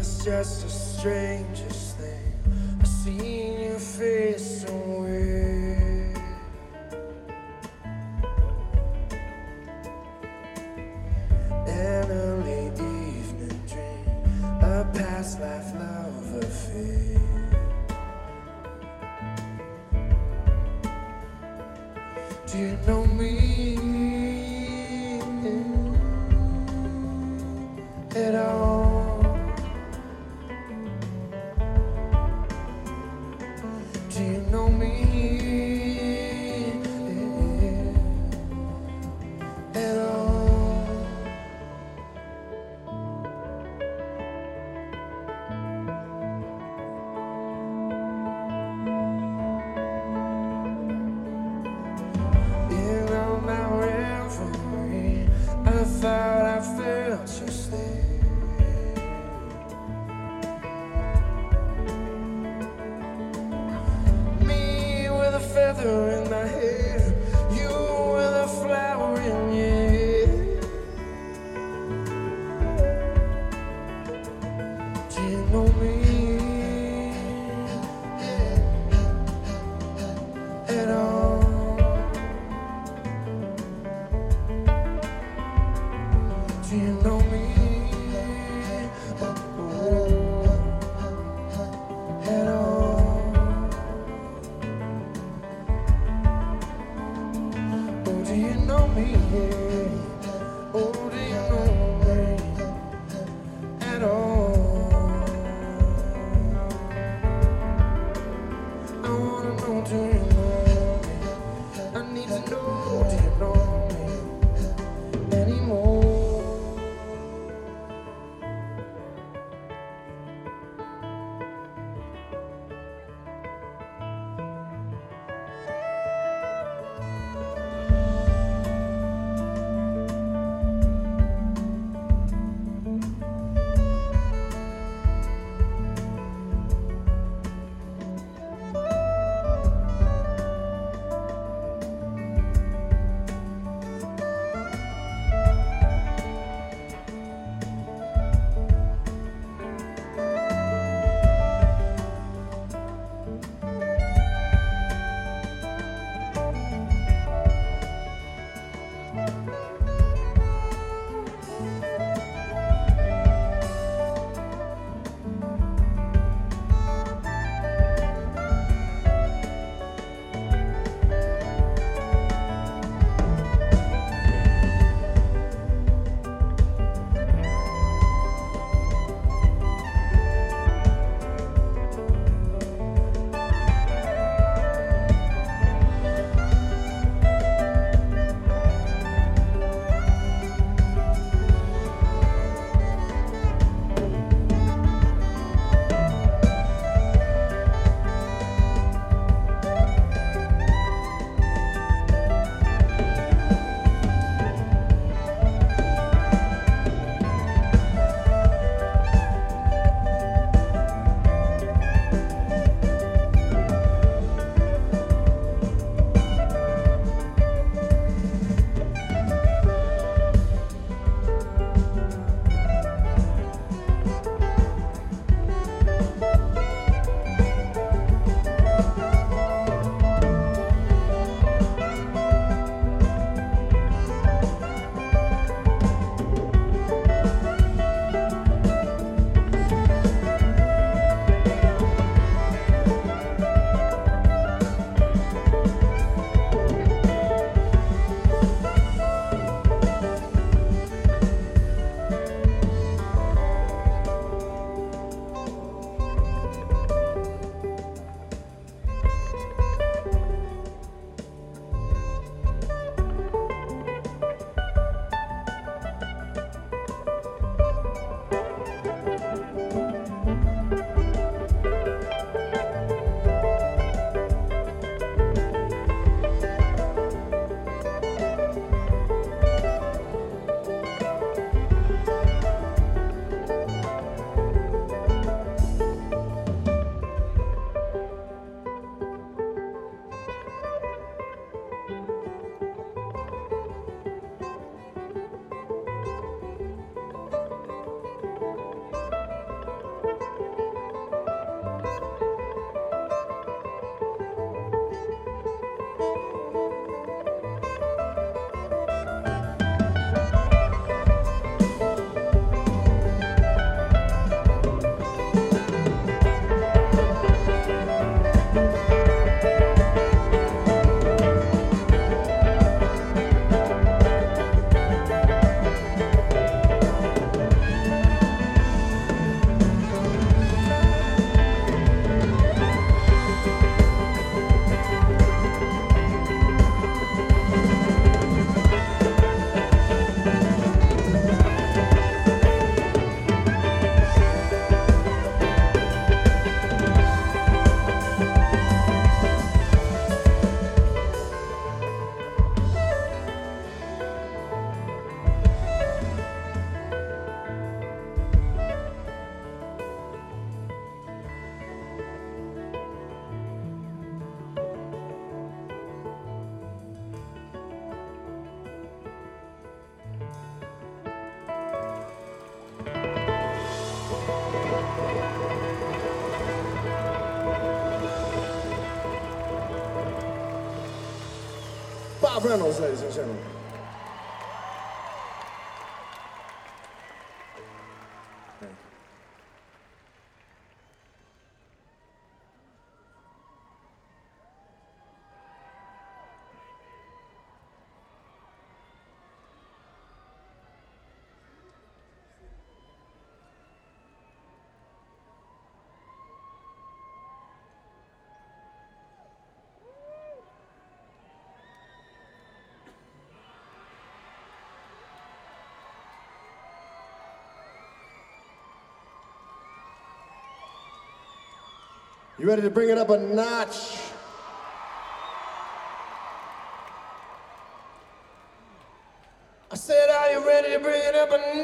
it's just the strangest thing. I've seen your face somewhere. An early evening dream, a past life love affair. Do you know me at all? you Reynolds, ladies and gentlemen. You ready to bring it up a notch? I said, are you ready to bring it up a